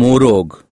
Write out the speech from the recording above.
मोरोग